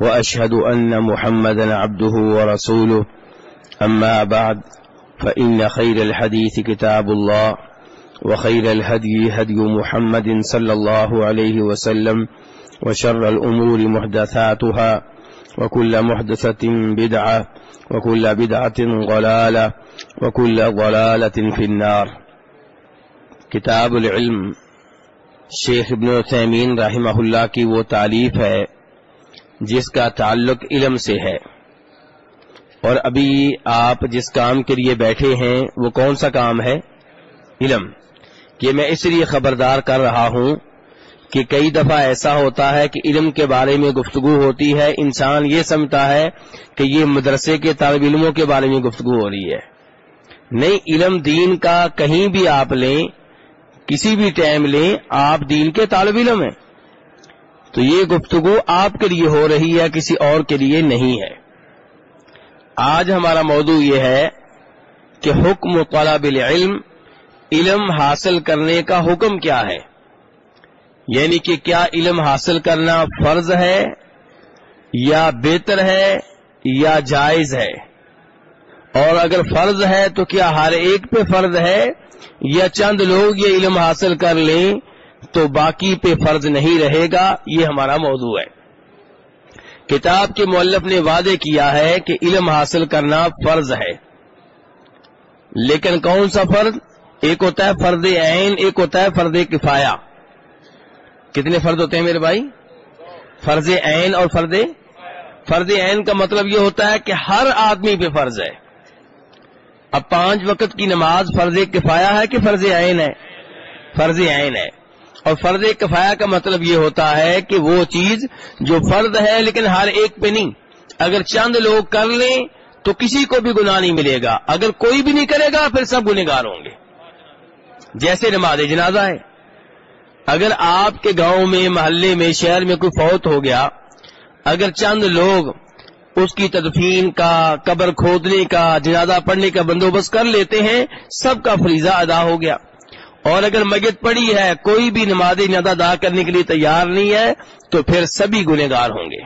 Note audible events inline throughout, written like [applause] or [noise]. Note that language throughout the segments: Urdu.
وأشهد أن محمدا عبده ورسوله. أما بعد، فإن خير الحديث كتاب الله، وخير الهدي هدي محمد صلى الله عليه وسلم، وشر الأمور محدثاتها، وكل محدثة بدعة، وكل بدعة ضلالة، وكل ضلالة في النار. کتاب العلم شیخ ابن تیمین رحمہ اللہ کی وہ تعلیف ہے جس کا تعلق علم سے ہے۔ اور ابھی آپ جس کام کے لیے بیٹھے ہیں، وہ کون سا کام ہے؟ علم۔ یہ میں اس لیے خبردار کر رہا ہوں کہ کئی دفعہ ایسا ہوتا ہے کہ علم کے بارے میں گفتگو ہوتی ہے، انسان یہ سمجھتا ہے کہ یہ مدرسے کے طالب علموں کے بارے میں گفتگو ہو رہی ہے۔ نہیں، علم دین کا کہیں بھی آپ لیں، کسی بھی ٹائم لیں، آپ دین کے طالب علم ہیں۔ تو یہ گفتگو آپ کے لیے ہو رہی ہے، کسی اور کے لیے نہیں ہے۔ آج ہمارا موضوع یہ ہے کہ حکم طلب العلم، علم حاصل کرنے کا حکم کیا ہے۔ یعنی کہ کیا علم حاصل کرنا فرض ہے، یا بہتر ہے، یا جائز ہے۔ اور اگر فرض ہے تو کیا ہر ایک پہ فرض ہے، یا چند لوگ یہ علم حاصل کر لیں تو باقی پہ فرض نہیں رہے گا، یہ ہمارا موضوع ہے۔ کتاب کے مولف نے وعدے کیا ہے کہ علم حاصل کرنا فرض ہے۔ لیکن کون سا فرض؟ ایک ہوتا ہے فرد عین، ایک ہوتا ہے فرد کفایا کتنے فرد ہوتے ہیں میرے بھائی؟ فرض عین اور فرد فرد عین کا مطلب یہ ہوتا ہے کہ ہر آدمی پہ فرض ہے۔ اب پانچ وقت کی نماز فرض کفایا ہے کہ فرض عین ہے؟ فرض عین ہے۔ اور فرض کفایا کا مطلب یہ ہوتا ہے کہ وہ چیز جو فرض ہے لیکن ہر ایک پہ نہیں۔ اگر چند لوگ کر لیں تو کسی کو بھی گناہ نہیں ملے گا۔ اگر کوئی بھی نہیں کرے گا پھر سب گنےگار ہوں گے۔ جیسے نماز جنازہ ہے۔ اگر آپ کے گاؤں میں، محلے میں، شہر میں کوئی فوت ہو گیا، اگر چند لوگ اس کی تدفین کا، قبر کھودنے کا، جنازہ پڑھنے کا بندوبست کر لیتے ہیں، سب کا فریضہ ادا ہو گیا۔ اور اگر مگت پڑی ہے، کوئی بھی نماز جنازہ ادا کرنے کے لیے تیار نہیں ہے، تو پھر سبھی گنےگار ہوں گے۔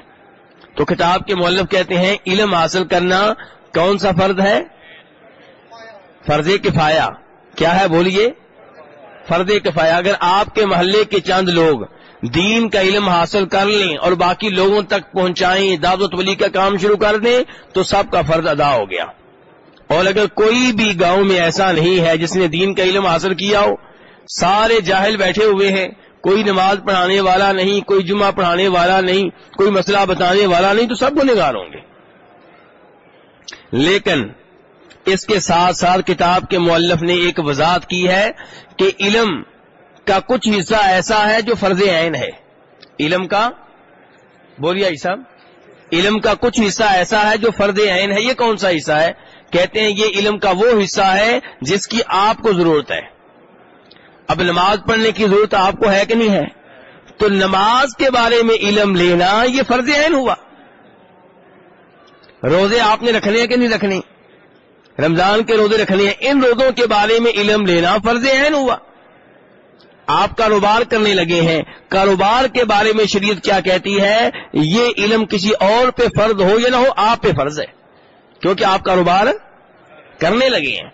تو کتاب کے مولف کہتے ہیں، علم حاصل کرنا کون سا فرض ہے؟ فرض کفایا کیا ہے؟ بولیے۔ فرد کفایا اگر آپ کے محلے کے چند لوگ دین کا علم حاصل کر لیں اور باقی لوگوں تک پہنچائیں، دعوت ولی کا کام شروع کر دیں، تو سب کا فرض ادا ہو گیا۔ اور اگر کوئی بھی گاؤں میں ایسا نہیں ہے جس نے دین کا علم حاصل کیا ہو، سارے جاہل بیٹھے ہوئے ہیں، کوئی نماز پڑھانے والا نہیں، کوئی جمعہ پڑھانے والا نہیں، کوئی مسئلہ بتانے والا نہیں، تو سب گنےگار ہوں گے۔ لیکن اس کے ساتھ ساتھ کتاب کے مولف نے ایک وضاحت کی ہے کہ علم کا کچھ حصہ ایسا ہے جو فرض عین ہے۔ علم کا، بولیے صاحب، علم کا کچھ حصہ ایسا ہے جو فرض عین ہے، یہ کون سا حصہ ہے؟ کہتے ہیں یہ علم کا وہ حصہ ہے جس کی آپ کو ضرورت ہے۔ اب نماز پڑھنے کی ضرورت آپ کو ہے کہ نہیں ہے؟ تو نماز کے بارے میں علم لینا یہ فرض عین ہوا۔ روزے آپ نے رکھنے ہیں کہ نہیں رکھنے؟ رمضان کے روزے رکھنے ہیں۔ ان روزوں کے بارے میں علم لینا فرض عین ہوا۔ آپ کاروبار کرنے لگے ہیں۔ کاروبار کے بارے میں شریعت کیا کہتی ہے؟ یہ علم کسی اور پہ فرض ہو یا نہ ہو، آپ پہ فرض ہے۔ کیونکہ آپ کاروبار کرنے لگے ہیں۔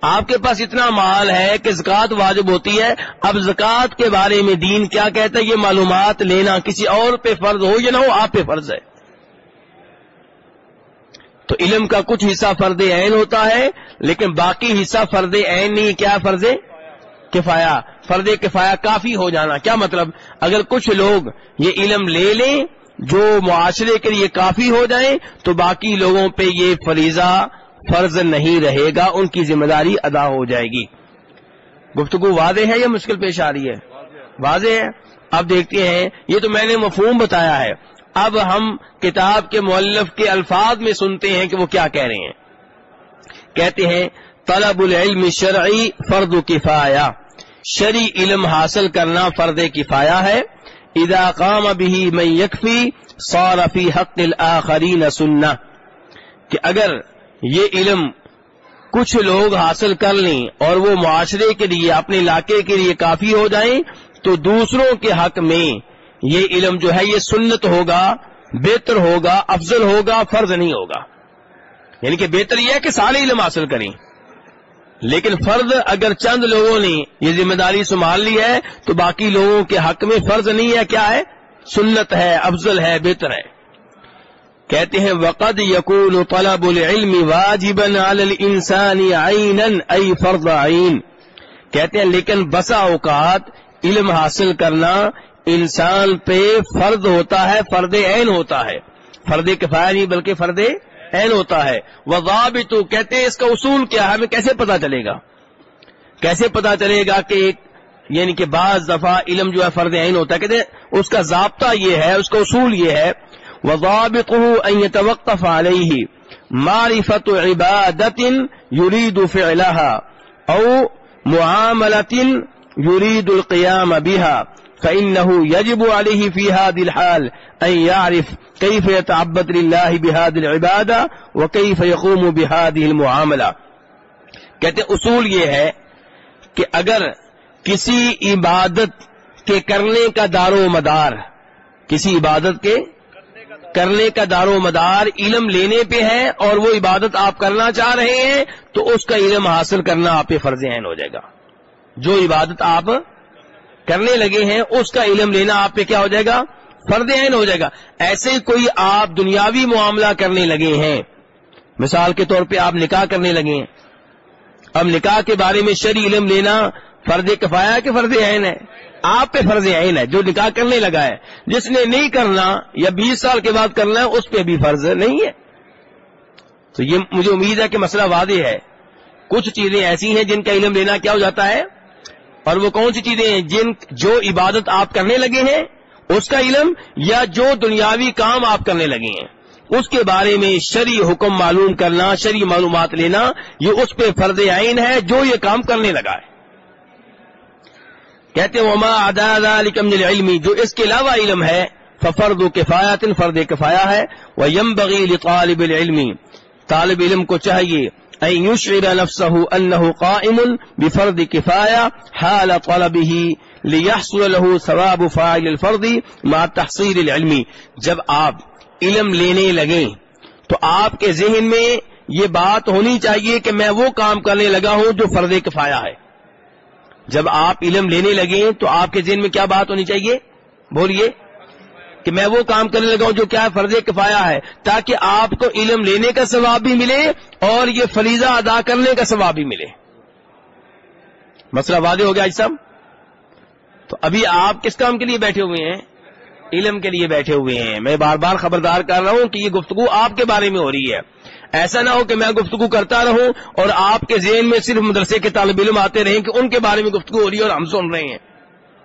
آپ کے پاس اتنا مال ہے کہ زکوٰۃ واجب ہوتی ہے۔ اب زکوٰۃ کے بارے میں دین کیا کہتا ہے؟ یہ معلومات لینا کسی اور پہ فرض ہو یا نہ ہو، آپ پہ فرض ہے۔ تو علم کا کچھ حصہ فرد عین ہوتا ہے، لیکن باقی حصہ فرد عین نہیں، کیا فرض کفایا فرد کفایا کافی ہو جانا۔ کیا مطلب؟ اگر کچھ لوگ یہ علم لے لیں جو معاشرے کے لیے کافی ہو جائیں، تو باقی لوگوں پہ یہ فریضہ فرض نہیں رہے گا، ان کی ذمہ داری ادا ہو جائے گی۔ گفتگو واضح ہے یا مشکل پیش آ رہی ہے؟ واضح ہے۔ اب دیکھتے ہیں، یہ تو میں نے مفہوم بتایا ہے۔ اب ہم کتاب کے مولف کے الفاظ میں سنتے ہیں کہ وہ کیا کہہ رہے ہیں۔ کہتے ہیں، طلب العلم شرعی فرد کفایا شرعی علم حاصل کرنا فرد کفایا ہے۔ اذا قام به من یکفی، صار فی حق الاخرین سننا کہ اگر یہ علم کچھ لوگ حاصل کر لیں اور وہ معاشرے کے لیے اپنے علاقے کے لیے کافی ہو جائیں، تو دوسروں کے حق میں یہ علم جو ہے یہ سنت ہوگا، بہتر ہوگا، افضل ہوگا، فرض نہیں ہوگا۔ یعنی کہ بہتر یہ ہے کہ سارے علم حاصل کریں۔ لیکن فرض اگر چند لوگوں نے یہ ذمہ داری سنبھال لی ہے، تو باقی لوگوں کے حق میں فرض نہیں ہے، کیا ہے؟ سنت ہے، افضل ہے، بہتر ہے۔ کہتے ہیں، وقد یقول طلب العلم واجبا علی الانسان عینا ای فرض عین کہتے ہیں، لیکن بسا اوقات علم حاصل کرنا انسان پہ فرد ہوتا ہے فرد عین ہوتا ہے۔ فرد کفایہ نہیں بلکہ فرد عین ہوتا ہے۔ وضابط کہتے ہیں، اس کا اصول کیا ہے، ہمیں کیسے پتا چلے گا؟ کیسے پتا چلے گا کہ ایک یعنی کہ بعض دفعہ علم جو ہے فرد عین ہوتا ہے۔ کہتے ہیں، اس کا ضابطہ یہ ہے، اس کا اصول یہ ہے وضابطه ان يتوقف عليه معرفة عبادة يريد فعلها او معاملة يريد القيام بها، فإنه يجب عليه في هذه الحال أن يعرف كيف يتعبد لله بهذه العبادة وكيف يقوم بهذه المعاملة. کہتے اصول یہ ہے کہ اگر کسی عبادت کے کرنے کا دار و مدار، کسی عبادت کے کرنے کا دار و مدار علم لینے پہ ہے اور وہ عبادت آپ کرنا چاہ رہے ہیں، تو اس کا علم حاصل کرنا آپ پہ فرض عین ہو جائے گا۔ جو عبادت آپ کرنے لگے ہیں، اس کا علم لینا آپ پہ کیا ہو جائے گا؟ فرد عین ہو جائے گا۔ ایسے کوئی آپ دنیاوی معاملہ کرنے لگے ہیں، مثال کے طور پہ آپ نکاح کرنے لگے ہیں۔ اب نکاح کے بارے میں شری علم لینا فرد کفایا کہ فرض عین ہے؟ آپ پہ فرض عین ہے، جو نکاح کرنے لگا ہے، جس نے نہیں کرنا یا بیس سال کے بعد کرنا ہے، اس پہ بھی فرض نہیں ہے۔ تو یہ مجھے امید ہے کہ مسئلہ واضح ہے۔ کچھ چیزیں ایسی ہیں جن کا علم لینا کیا ہو جاتا ہے؟ اور وہ کون سی چیزیں ہیں جن جو عبادت آپ کرنے لگے ہیں؟ اس کا علم یا جو دنیاوی کام آپ کرنے لگے ہیں؟ اس کے بارے میں شری حکم معلوم کرنا شری معلومات لینا، یہ اس پہ فرض عین ہے جو یہ کام کرنے لگا ہے۔ کہتے وما من العلم جو اس کے علاوہ علم ہے ففرد کفایت فرد کفایا ہے وہ یم بغیل طالب العلم، طالب علم کو چاہیے ان يشعر نفسه انه قائم بفرض كفايه حال طلبه ليحصل له ثواب فاعل الفرض مع تحصيل العلم۔ جب آپ علم لینے لگیں، تو آپ کے ذہن میں یہ بات ہونی چاہیے کہ میں وہ کام کرنے لگا ہوں جو فرض کفایا ہے۔ جب آپ علم لینے لگے تو آپ کے ذہن میں کیا بات ہونی چاہیے؟ بولیے کہ میں وہ کام کرنے لگا ہوں جو کیا فرض کفایا ہے، تاکہ آپ کو علم لینے کا ثواب بھی ملے اور یہ فریضہ ادا کرنے کا ثواب بھی ملے۔ مسئلہ واضح ہو گیا آج سب تو ابھی آپ کس کام کے لیے بیٹھے ہوئے ہیں؟ علم کے لیے بیٹھے ہوئے ہیں۔ میں بار بار خبردار کر رہا ہوں کہ یہ گفتگو آپ کے بارے میں ہو رہی ہے۔ ایسا نہ ہو کہ میں گفتگو کرتا رہوں اور آپ کے ذہن میں صرف مدرسے کے طالب علم آتے رہیں کہ ان کے بارے میں گفتگو ہو رہی ہے اور ہم سن رہے ہیں۔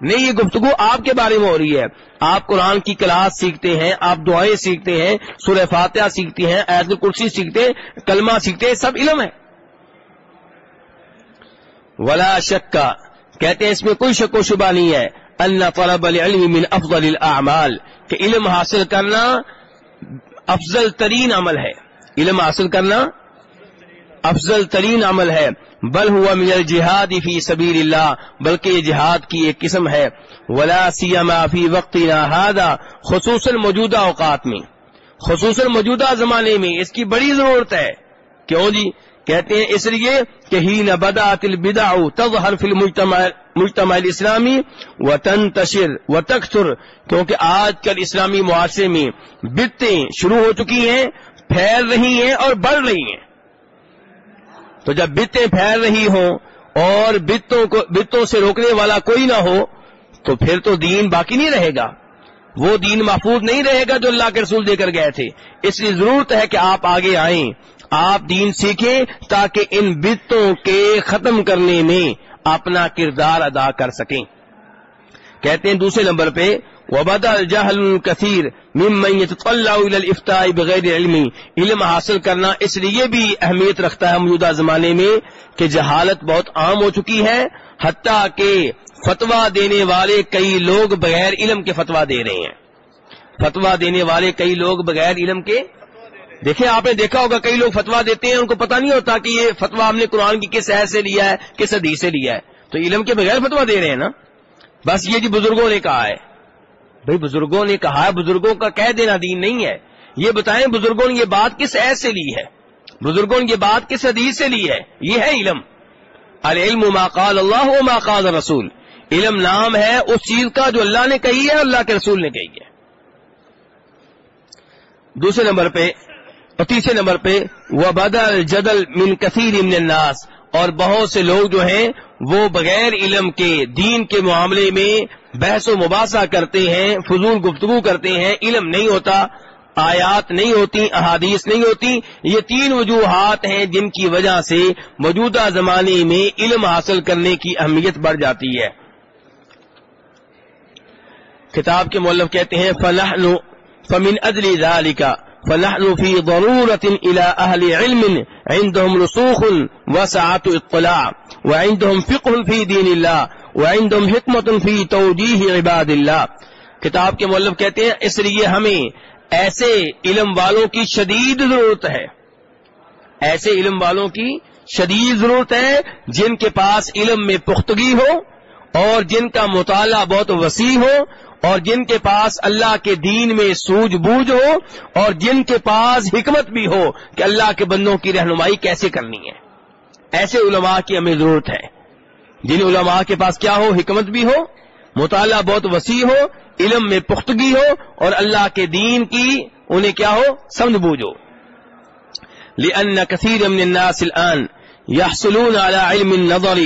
نہیں، یہ گفتگو آپ کے بارے میں ہو رہی ہے۔ آپ قرآن کی کلاس سیکھتے ہیں، آپ دعائیں سیکھتے ہیں، سورہ فاتحہ سیکھتے ہیں ایز کرسی سیکھتے ہیں، کلمہ سیکھتے ہیں، سب علم ہے۔ ولا شک کا کہتے ہیں اس میں کوئی شک و شبہ نہیں ہے۔ اللہ طلب العلم من افضل الاعمال، کہ علم حاصل کرنا افضل ترین عمل ہے۔ علم حاصل کرنا افضل ترین عمل ہے۔ بل ہوا من الجہاد فی سبیل اللہ، بلکہ یہ جہاد کی ایک قسم ہے۔ ولا سیما فی وقت هذا خصوصاً موجودہ اوقات میں۔ خصوصاً موجودہ زمانے میں اس کی بڑی ضرورت ہے۔ کیوں جی؟ کہتے ہیں اس لیے کہ ہی نہ بدا تل بدا تظہر فی المجتمع الاسلامی و تنتشر و تکثر کیونکہ آج کل اسلامی معاشرے میں بتیں شروع ہو چکی ہیں۔ پھیل رہی ہیں اور بڑھ رہی ہیں۔ تو جب بتیں پھیل رہی ہوں اور بتوں کو بتوں سے روکنے والا کوئی نہ ہو، تو پھر تو دین باقی نہیں رہے گا۔ وہ دین محفوظ نہیں رہے گا جو اللہ کے رسول دے کر گئے تھے۔ اس لیے ضرورت ہے کہ آپ آگے آئیں۔ آپ دین سیکھیں تاکہ ان بتوں کے ختم کرنے میں اپنا کردار ادا کر سکیں۔ کہتے ہیں دوسرے نمبر پہ وبدا الجهل الكثير ممن يتطلع الى الافتاء بغیر علم. علم حاصل کرنا اس لیے بھی اہمیت رکھتا ہے موجودہ زمانے میں کہ جہالت بہت عام ہو چکی ہے، حتیٰ کہ فتوا دینے والے کئی لوگ بغیر علم کے فتوا دے رہے ہیں۔ فتوا دینے والے کئی لوگ بغیر علم کے۔ دیکھیں، آپ نے دیکھا ہوگا کئی لوگ فتوا دیتے ہیں، ان کو پتہ نہیں ہوتا کہ یہ فتوا ہم نے قرآن کی کس عہد سے لیا ہے، کس حدیث سے لیا ہے۔ تو علم کے بغیر فتوا دے رہے ہیں نا؟ بس یہ جی بزرگوں نے کہا ہے۔ بھائی بزرگوں نے کہا بزرگوں کا کہہ دینا دین نہیں ہے۔ یہ بتائیں بزرگوں نے یہ بات کس عہد سے لی ہے؟ بزرگوں نے یہ بات کس حدیث سے لی ہے؟ یہ ہے علم۔ العلم ما قال اللہ ما قال رسول۔ علم نام ہے اس چیز کا جو اللہ نے کہی ہے، اللہ کے رسول نے کہی ہے۔ دوسرے نمبر پہ، اور تیسرے نمبر پہ وہ بدل جدل من کثیر امن الناس۔ اور بہت سے لوگ جو ہیں، وہ بغیر علم کے، دین کے معاملے میں بحث و مباحثہ کرتے ہیں، فضول گفتگو کرتے ہیں، علم نہیں ہوتا، آیات نہیں ہوتی، احادیث نہیں ہوتی، یہ تین وجوہات ہیں جن کی وجہ سے موجودہ زمانے میں علم حاصل کرنے کی اہمیت بڑھ جاتی ہے۔ کتاب کے مولف کہتے ہیں فلاح فمن ادلی ذالکا فنحن في ضرورة إلى أهل علم عندهم رسوخ وسعة اطلاع وعندهم فقه في دين الله وعندهم حکمت في توجيه عباد الله کتاب کے مولف کہتے ہیں، اس لیے ہمیں ایسے علم والوں کی شدید ضرورت ہے۔ ایسے علم والوں کی شدید ضرورت ہے جن کے پاس علم میں پختگی ہو اور جن کا مطالعہ بہت وسیع ہو اور جن کے پاس اللہ کے دین میں سوج بوجھ ہو اور جن کے پاس حکمت بھی ہو کہ اللہ کے بندوں کی رہنمائی کیسے کرنی ہے۔ ایسے علماء کی ہمیں ضرورت ہے۔ جن علماء کے پاس کیا ہو؟ حکمت بھی ہو، مطالعہ بہت وسیع ہو، علم میں پختگی ہو، اور اللہ کے دین کی انہیں کیا ہو؟ سمجھ بوجھ ہو۔ لأن كثير من الناس الآن يحصلون على علم النظر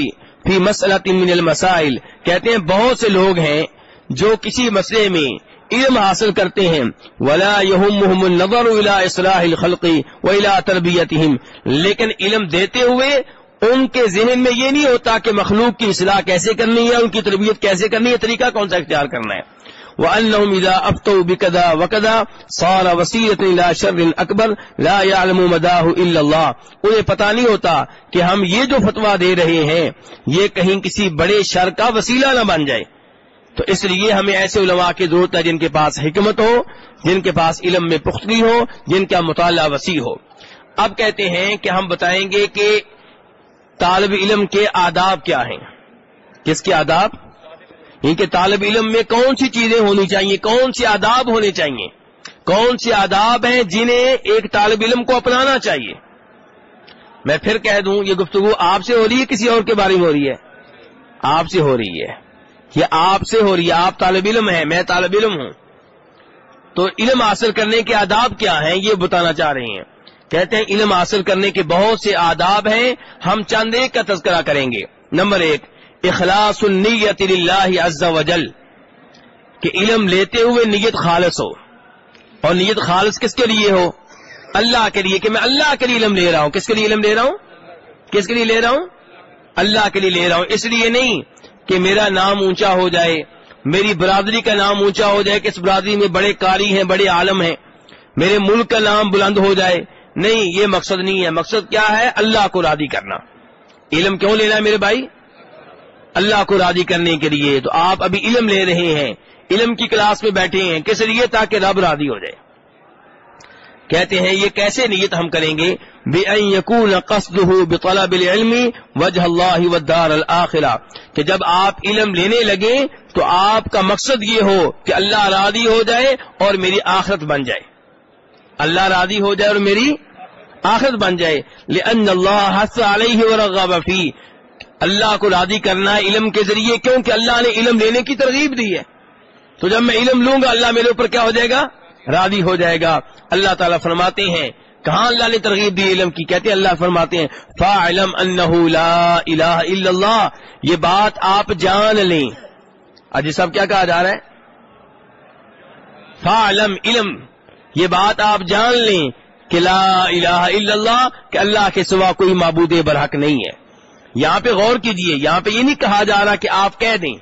في مسألة من المسائل کہتے ہیں، بہت سے لوگ ہیں جو کسی مسئلے میں علم حاصل کرتے ہیں۔ ولا يهمهم النظر الى اصلاح الخلق والى تربيتهم۔ لیکن علم دیتے ہوئے ان کے ذہن میں یہ نہیں ہوتا کہ مخلوق کی اصلاح کیسے کرنی ہے، ان کی تربیت کیسے کرنی ہے طریقہ کون سا اختیار کرنا ہے؟ وَأَنَّهُمْ إِذَا أَفْتَوْا بِكَذَا وَكَذَا صَارَ وَسِيلَةً إِلَى شَرٍ أَكْبَرَ لَا يَعْلَمُ مَدَاهُ إِلَّا اللَّهُ۔ انہیں پتہ نہیں ہوتا کہ ہم یہ جو فتویٰ دے رہے ہیں، یہ کہیں کسی بڑے شر کا وسیلہ نہ بن جائے۔ تو اس لیے ہمیں ایسے علماء کی ضرورت ہے جن کے پاس حکمت ہو، جن کے پاس علم میں پختگی ہو، جن کا مطالعہ وسیع ہو۔ اب کہتے ہیں کہ ہم بتائیں گے کہ طالب علم کے آداب کیا ہیں؟ کس کے آداب؟ یعنی ان کے طالب علم میں کون سی چیزیں ہونی چاہیے؟ کون سی آداب ہونے چاہیے؟ کون سی آداب ہیں جنہیں ایک طالب علم کو اپنانا چاہیے؟ میں پھر کہہ دوں، یہ گفتگو آپ سے ہو رہی ہے، کسی اور کے بارے میں ہو رہی ہے؟ آپ سے ہو رہی ہے۔ یہ آپ سے ہو رہی ہے، آپ طالب علم ہیں، میں طالب علم ہوں۔ تو علم حاصل کرنے کے آداب کیا ہیں؟ یہ بتانا چاہ رہے ہیں۔ کہتے ہیں علم حاصل کرنے کے بہت سے آداب ہیں، ہم چند ایک کا تذکرہ کریں گے۔ نمبر ایک، اخلاص النیت للہ عز و جل کہ علم لیتے ہوئے نیت خالص ہو۔ اور نیت خالص کس کے لیے ہو؟ اللہ کے لیے، کہ میں اللہ کے لیے علم لے رہا ہوں۔ کس کے لیے علم لے رہا ہوں؟ کس کے لیے لے رہا ہوں؟ اللہ کے لیے لے رہا ہوں۔ اس لیے نہیں کہ میرا نام اونچا ہو جائے، میری برادری کا نام اونچا ہو جائے، کہ اس برادری میں بڑے کاری ہیں، بڑے عالم ہیں، میرے ملک کا نام بلند ہو جائے۔ نہیں، یہ مقصد نہیں ہے۔ مقصد کیا ہے؟ اللہ کو راضی کرنا۔ علم کیوں لینا ہے میرے بھائی؟ اللہ کو راضی کرنے کے لیے۔ تو آپ ابھی علم لے رہے ہیں۔ علم کی کلاس میں بیٹھے ہیں۔ کس لیے؟ تاکہ رب راضی ہو جائے۔ کہتے ہیں، یہ کیسے نیت ہم کریں گے؟ بے یقون قصد بطلب العلم وجہ اللہ ودار الآخرہ۔ کہ جب آپ علم لینے لگے، تو آپ کا مقصد یہ ہو کہ اللہ راضی ہو جائے اور میری آخرت بن جائے۔ اللہ راضی ہو جائے اور میری آخرت بن جائے۔ لأن اللہ حس علیہ ورغب فی اللہ کو راضی کرنا ہے علم کے ذریعے، کیونکہ اللہ نے علم لینے کی ترغیب دی ہے۔ تو جب میں علم لوں گا، اللہ میرے اوپر کیا ہو جائے گا؟ راضی ہو جائے گا۔ اللہ تعالیٰ فرماتے ہیں، کہاں اللہ نے ترغیب دی علم کی؟ کہتے ہیں، اللہ فرماتے ہیں فا علم لا الہ الا اللہ یہ بات آپ جان لیں۔ اجی صاحب کیا کہا جا رہا ہے؟ فا علم علم۔ یہ بات آپ جان لیں۔ کہ لا الہ الا اللہ، کہ اللہ کے سوا کوئی معبود برحق نہیں ہے۔ یہاں پہ غور کیجیے، یہاں پہ یہ نہیں کہا جا رہا کہ آپ کہہ دیں۔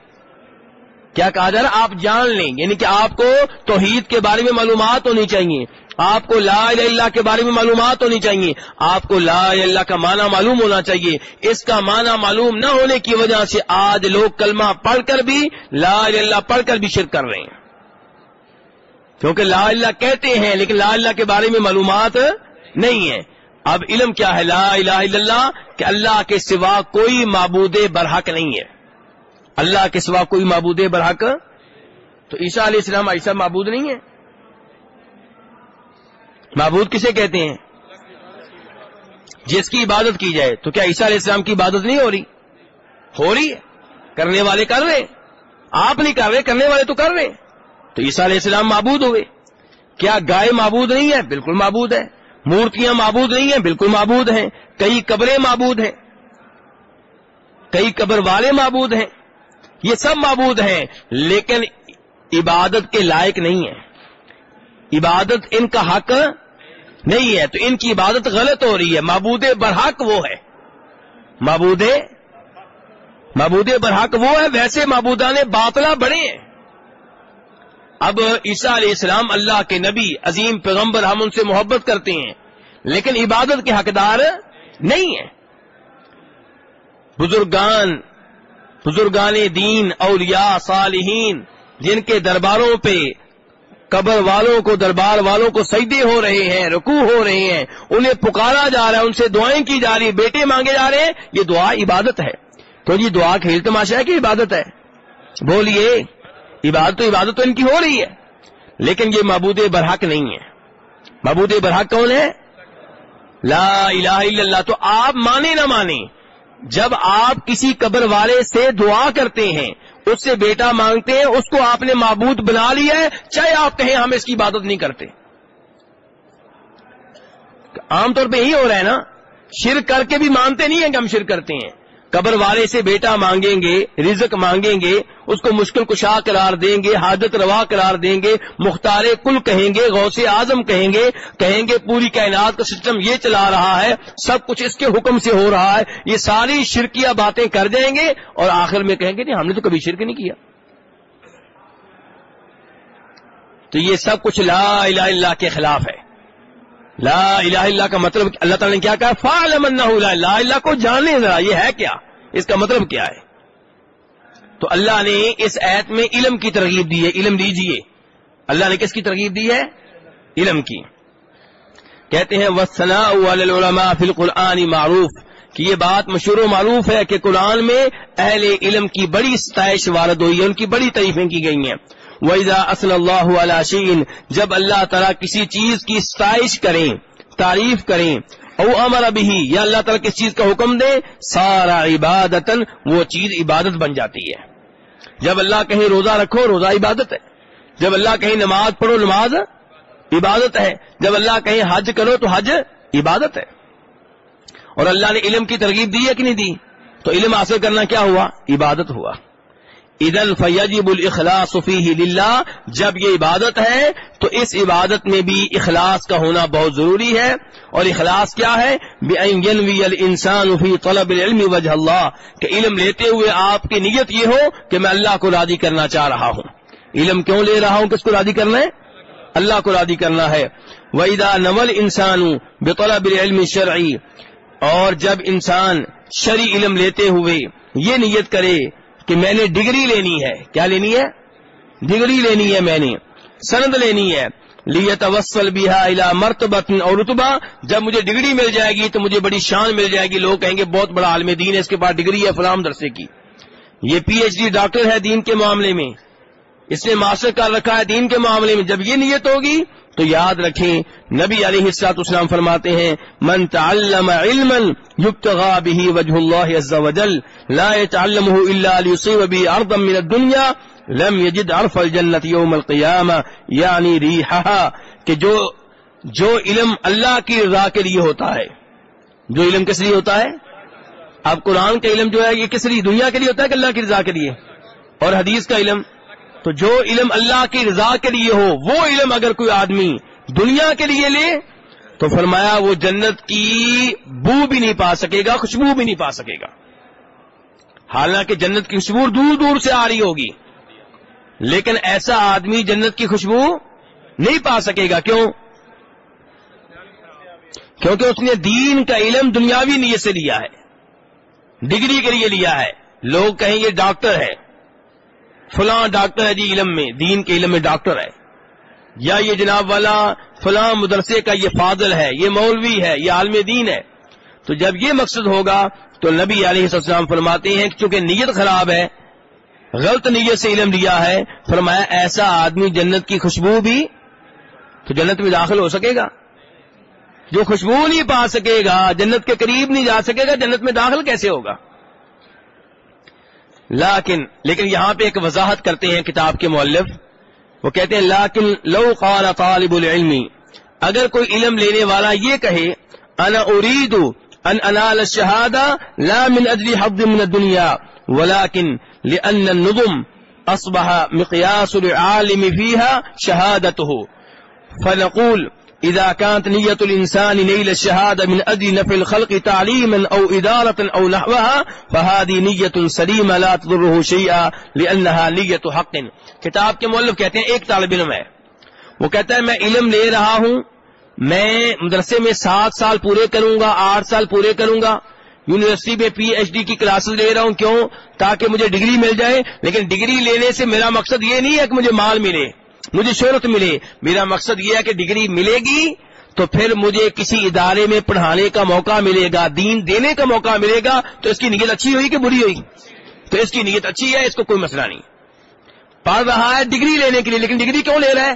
کیا کہا جا رہا؟ آپ جان لیں یعنی کہ آپ کو توحید کے بارے میں معلومات ہونی چاہیے۔ آپ کو لا الہ اللہ کے بارے میں معلومات ہونی چاہیے۔ آپ کو لا الہ اللہ کا معنی معلوم ہونا چاہیے۔ اس کا معنی معلوم نہ ہونے کی وجہ سے آج لوگ کلمہ پڑھ کر بھی لا الہ اللہ پڑھ کر بھی شرک کر رہے ہیں۔ کیونکہ لا اللہ کہتے ہیں لیکن لا اللہ کے بارے میں معلومات نہیں ہے اب علم کیا ہے؟ لا الہ الا اللہ، کہ اللہ کے سوا کوئی معبود برحق نہیں ہے۔ اللہ کے سوا کوئی معبود برحق؟ تو عیسیٰ علیہ السلام ایسا معبود نہیں ہے۔ معبود کسے کہتے ہیں؟ جس کی عبادت کی جائے۔ تو کیا عیسیٰ علیہ السلام کی عبادت نہیں ہو رہی؟ ہو رہی ہے۔ کرنے والے کر رہے آپ نہیں کر رہے، کرنے والے تو کر رہے تو عیسیٰ علیہ السلام معبود ہوئے۔ کیا گائے معبود نہیں ہے بالکل معبود ہے مورتیاں معبود نہیں ہیں؟ بالکل معبود ہیں۔ کئی قبریں معبود ہیں۔ کئی قبر والے معبود ہیں۔ یہ سب معبود ہیں، لیکن عبادت کے لائق نہیں ہے عبادت ان کا حق نہیں ہے، تو ان کی عبادت غلط ہو رہی ہے۔ معبود برحق وہ ہے۔ معبود معبود برحق وہ ہے۔ ویسے معبودان باطلا بڑے ہیں۔ اب عیسیٰ علیہ السلام اللہ کے نبی، عظیم پیغمبر ہم ان سے محبت کرتے ہیں، لیکن عبادت کے حقدار نہیں ہیں۔ بزرگان بزرگان دین، اولیاء، صالحین، جن کے درباروں پہ قبر والوں کو، دربار والوں کو سجدے ہو رہے ہیں، رکوع ہو رہے ہیں، انہیں پکارا جا رہا ہے، ان سے دعائیں کی جا رہی بیٹے مانگے جا رہے ہیں، یہ دعا عبادت ہے۔ تو یہ دعا کھیل تماشا ہے کہ عبادت ہے؟ بولیے۔ عبادت تو عبادت تو ان کی ہو رہی ہے، لیکن یہ معبود برحق نہیں ہے۔ معبود برحق کون ہے؟ لا الہ الا اللہ۔ تو آپ مانے نہ مانے، جب آپ کسی قبر والے سے دعا کرتے ہیں، اس سے بیٹا مانگتے ہیں، اس کو آپ نے معبود بنا لیا ہے، چاہے آپ کہیں ہم اس کی عبادت نہیں کرتے۔ عام طور پہ یہی ہو رہا ہے نا شر کر کے بھی مانتے نہیں ہیں کہ ہم شر کرتے ہیں۔ قبر والے سے بیٹا مانگیں گے، رزق مانگیں گے، اس کو مشکل کشا قرار دیں گے، حاجت روا قرار دیں گے، مختار کل کہیں گے، غوث اعظم کہیں گے کہیں گے پوری کائنات کا سسٹم یہ چلا رہا ہے، سب کچھ اس کے حکم سے ہو رہا ہے، یہ ساری شرکیہ باتیں کر جائیں گے اور آخر میں کہیں گے، نہیں، ہم نے تو کبھی شرک نہیں کیا۔ تو یہ سب کچھ لا الہ اللہ کے خلاف ہے۔ لا الہ اللہ کا مطلب اللہ تعالیٰ نے کیا کہا؟ فعلم انہو لا الہ اللہ کو جانے ذرا، یہ ہے کیا؟ اس کا مطلب کیا ہے؟ تو اللہ نے اس ایت میں علم کی ترغیب دی ہے، علم دیجیے۔ اللہ نے کس کی ترغیب دی ہے؟ علم کی۔ کہتے ہیں وسنا فی القرآن معروف۔ کہ یہ بات مشہور و معروف ہے کہ قرآن میں اہل علم کی بڑی ستائش وارد ہوئی ہے ان کی بڑی تعریفیں کی گئی ہیں۔ ویزا اصل اللہ علیہ شین جب اللہ تعالیٰ کسی چیز کی ستائش کریں، تعریف کریں، او امر ابھی یا اللہ تعالیٰ کس چیز کا حکم دے، سارا عبادت وہ چیز عبادت بن جاتی ہے۔ جب اللہ کہیں روزہ رکھو، روزہ عبادت ہے۔ جب اللہ کہیں نماز پڑھو، نماز عبادت ہے۔ جب اللہ کہیں حج کرو، تو حج عبادت ہے۔ اور اللہ نے علم کی ترغیب دی ہے کہ نہیں دی؟ تو علم حاصل کرنا کیا ہوا؟ عبادت ہوا۔ ادن فیجب الاخلاص فیہ للہ، جب یہ عبادت ہے، تو اس عبادت میں بھی اخلاص کا ہونا بہت ضروری ہے۔ اور اخلاص کیا ہے؟ الانسان فی طلب العلم وجہ اللہ۔ کہ علم لیتے ہوئے آپ کی نیت یہ ہو کہ میں اللہ کو راضی کرنا چاہ رہا ہوں۔ علم کیوں لے رہا ہوں؟ کس کو راضی کرنا ہے؟ اللہ کو راضی کرنا ہے۔ وَإِذَا نول انسان بطلب العلم شرعی اور جب انسان شرعی علم لیتے ہوئے یہ نیت کرے کہ میں نے ڈگری لینی ہے۔ کیا لینی ہے؟ ڈگری لینی ہے میں نے۔ سند لینی ہے۔ لیت توسل بہا الا مرتبت اور رتبہ جب مجھے ڈگری مل جائے گی تو مجھے بڑی شان مل جائے گی۔ لوگ کہیں گے بہت بڑا عالم دین ہے، اس کے پاس ڈگری ہے فلام درسے کی۔ یہ پی ایچ ڈی ڈاکٹر ہے دین کے معاملے میں۔ اس نے ماسٹر کر رکھا ہے دین کے معاملے میں۔ جب یہ نیت ہوگی تو یاد رکھیں، نبی علیہ السلاط اسلام فرماتے ہیں، من تعلم علما يبتغى به وجه الله عز وجل، لا يتعلمه الا ليصيب به عرضا من الدنيا لم يجد عرف الجنة يوم القيامة يعني یعنی ريحها کہ جو جو علم اللہ کی رضا کے لیے ہوتا ہے۔ جو علم کس لیے ہوتا ہے؟ اب قرآن کا علم جو ہے، یہ کس لیے، دنیا کے لیے ہوتا ہے کہ اللہ کی رضا کے لیے؟ اور حدیث کا علم تو جو علم اللہ کی رضا کے لیے ہو، وہ علم اگر کوئی آدمی دنیا کے لیے لے، تو فرمایا وہ جنت کی بو بھی نہیں پا سکے گا، خوشبو بھی نہیں پا سکے گا۔ حالانکہ جنت کی خوشبو دور دور سے آ رہی ہوگی۔ لیکن ایسا آدمی جنت کی خوشبو نہیں پا سکے گا، کیوں؟ کیونکہ اس نے دین کا علم دنیاوی نیت سے لیا ہے، ڈگری کے لیے لیا ہے۔ لوگ کہیں یہ ڈاکٹر ہے۔ فلاں ڈاکٹر ہے جی علم میں، دین کے علم میں ڈاکٹر ہے۔ یا یہ جناب والا، فلاں مدرسے کا یہ فاضل ہے، یہ مولوی ہے، یہ عالم دین ہے۔ تو جب یہ مقصد ہوگا، تو نبی علیہ السلام فرماتے ہیں کہ چونکہ نیت خراب ہے، غلط نیت سے علم لیا ہے، فرمایا ایسا آدمی جنت کی خوشبو بھی تو جنت میں داخل ہو سکے گا۔ جو خوشبو نہیں پا سکے گا، جنت کے قریب نہیں جا سکے گا، جنت میں داخل کیسے ہوگا؟ لیکن لیکن یہاں پہ ایک وضاحت کرتے ہیں کتاب کے مؤلف۔ وہ کہتے ہیں لیکن لو قال طالب العلم، اگر کوئی علم لینے والا یہ کہے، انا اريد ان انال الشهاده لا من اجل حظ من الدنيا ولكن لان النظم اصبح مقياس العالم فيها شهادته فنقول اذا كانت نية الانسان نيل الشهادة من اجل نفع الخلق تعليما او ادارة او نحوها، فهذه نية سليمة لا تضره شيئا لانها نية حق. کتاب کے مولف کہتے ہیں، ایک طالب علم ہے۔ وہ کہتا ہے، میں علم لے رہا ہوں، میں مدرسے میں سات سال پورے کروں گا، آٹھ سال پورے کروں گا۔ یونیورسٹی میں پی ایچ ڈی کی کلاسز لے رہا ہوں، کیوں؟ تاکہ مجھے ڈگری مل جائے، لیکن ڈگری لینے سے میرا مقصد یہ نہیں ہے کہ مجھے مال ملے۔ مجھے شہرت ملے میرا مقصد یہ ہے کہ ڈگری ملے گی تو پھر مجھے کسی ادارے میں پڑھانے کا موقع ملے گا، دین دینے کا موقع ملے گا، تو اس کی نیت اچھی ہوئی کہ بری ہوئی؟ تو اس کی نیت اچھی ہے، اس کو کوئی مسئلہ نہیں۔ پڑھ رہا ہے ڈگری لینے کے لیے، لیکن ڈگری کیوں لے رہا ہے؟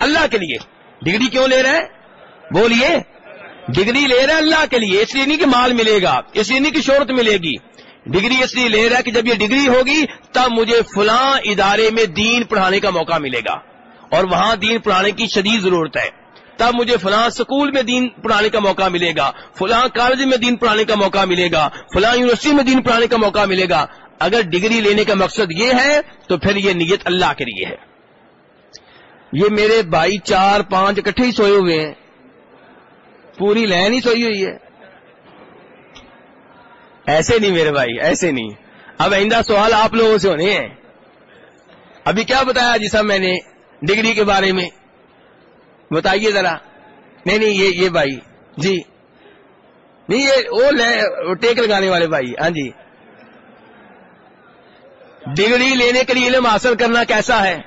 اللہ کے لیے۔ ڈگری کیوں لے رہا ہے؟ بولیے۔ ڈگری لے رہا ہے اللہ کے لیے، اس لیے نہیں کہ مال ملے گا، اس لیے نہیں کہ شہرت ملے گی۔ ڈگری اس لیے لے رہا ہے کہ جب یہ ڈگری ہوگی تب مجھے فلاں ادارے میں دین پڑھانے کا موقع ملے گا اور وہاں دین پڑھانے کی شدید ضرورت ہے۔ تب مجھے فلاں سکول میں دین پڑھانے کا موقع ملے گا، فلاں کالج میں دین پڑھانے کا موقع ملے گا، فلاں یونیورسٹی میں دین پڑھانے کا موقع ملے گا۔ اگر ڈگری لینے کا مقصد یہ ہے تو پھر یہ نیت اللہ کے لیے ہے۔ یہ میرے بھائی چار پانچ اکٹھے ہی سوئے ہوئے ہیں۔ پوری لین ہی سوئی ہوئی ہے۔ ایسے نہیں میرے بھائی، ایسے نہیں۔ اب آئندہ سوال آپ لوگوں سے ہونے ہیں۔ ابھی کیا بتایا جی صاحب میں نے ڈگری کے بارے میں؟ بتائیے ذرا۔ نہیں نہیں، یہ یہ بھائی۔ جی۔ نہیں، یہ وہ ٹیک لگانے والے بھائی۔ ہاں جی۔ ڈگری لینے کے لیے علم حاصل کرنا کیسا ہے؟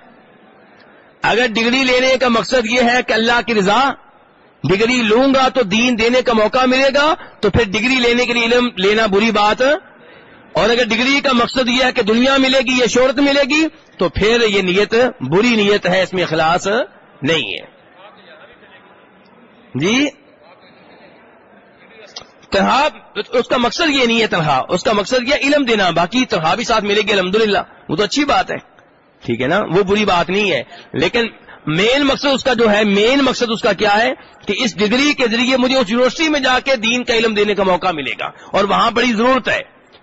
اگر ڈگری لینے کا مقصد یہ ہے کہ اللہ کی رضا ڈگری لوں گا تو دین دینے کا موقع ملے گا، تو پھر ڈگری لینے کے لیے علم لینا بری بات۔ اور اگر ڈگری کا مقصد یہ ہے کہ دنیا ملے گی یا شہرت ملے گی، تو پھر یہ نیت، بری نیت ہے، اس میں اخلاص نہیں ہے۔ جی؟ تنہا اس کا مقصد یہ نہیں ہے تنہا، اس کا مقصد یہ علم دینا، باقی تنہا بھی ساتھ ملے گی، الحمدللہ۔ وہ تو اچھی بات ہے۔ ٹھیک ہے نا؟ وہ بری بات نہیں ہے۔ لیکن مین مقصد اس کا جو ہے مین مقصد اس کا کیا ہے کہ اس ڈگری کے ذریعے مجھے اس یونیورسٹی میں جا کے دین کا علم دینے کا موقع ملے گا اور وہاں بڑی ضرورت ہے،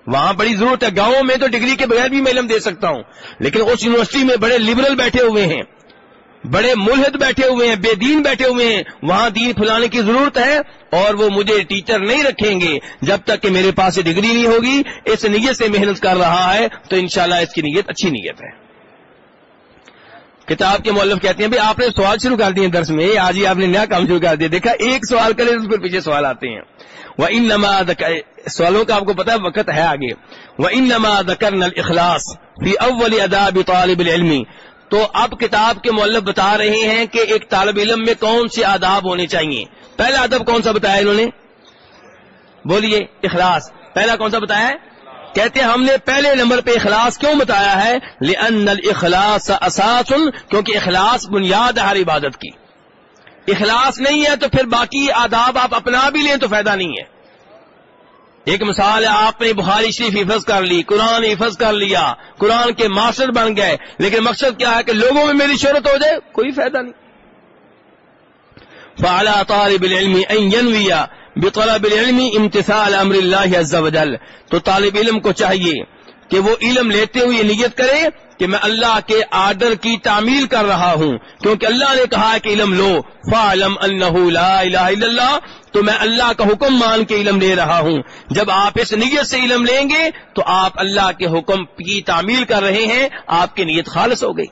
وہاں بڑی ضرورت ہے، گاؤں میں تو ڈگری کے بغیر بھی میں علم دے سکتا ہوں، لیکن اس یونیورسٹی میں بڑے لبرل بیٹھے ہوئے ہیں، بڑے ملحد بیٹھے ہوئے ہیں، بے دین بیٹھے ہوئے ہیں، وہاں دین پھلانے کی ضرورت ہے اور وہ مجھے ٹیچر نہیں رکھیں گے جب تک کہ میرے پاس ڈگری نہیں ہوگی، اس نیت سے محنت کر رہا ہے، تو انشاءاللہ اس کی نیت اچھی نیت ہے۔ کتاب کے مولف کہتے ہیں آپ نے سوال شروع کر دیے درس میں، آج ہی آپ نے نیا کام شروع کر دیا۔ دیکھا، ایک سوال کرے اس پر پیچھے سوال آتے ہیں۔ وہ ان نما سوالوں کا آپ کو پتا وقت ہے آگے۔ وہ ان نما دکر نل اخلاص اول اداب طالب العلمی تو اب کتاب کے مولف بتا رہے ہیں کہ ایک طالب علم میں کون سے آداب ہونے چاہیے۔ پہلا ادب کون سا بتایا انہوں نے؟ بولیے، اخلاص۔ پہلا کون سا بتایا ہے؟ کہتے ہیں ہم نے پہلے نمبر پہ اخلاص کیوں بتایا ہے؟ لأن الاخلاص اساس کیونکہ اخلاص بنیاد ہے ہر عبادت کی۔ اخلاص نہیں ہے تو پھر باقی آداب آپ اپنا بھی لیں تو فائدہ نہیں ہے۔ ایک مثال ہے، آپ نے بخاری شریف حفظ کر لی، قرآن حفظ کر لیا، قرآن کے ماسٹر بن گئے، لیکن مقصد کیا ہے کہ لوگوں میں میری شہرت ہو جائے؟ کوئی فائدہ نہیں۔ فعلا طالب العلم ان ينوي بطلب العلم امتثال امر اللہ عز و جل تو طالب علم کو چاہیے کہ وہ علم لیتے ہوئے نیت کرے کہ میں اللہ کے آرڈر کی تعمیل کر رہا ہوں. کیونکہ اللہ نے کہا کہ علم لو. فعلم انہ لا الہ الا اللہ. تو میں اللہ کا حکم مان کے علم لے رہا ہوں. جب آپ اس نیت سے علم لیں گے تو آپ اللہ کے حکم کی تعمیل کر رہے ہیں. آپ کی نیت خالص ہو گئی.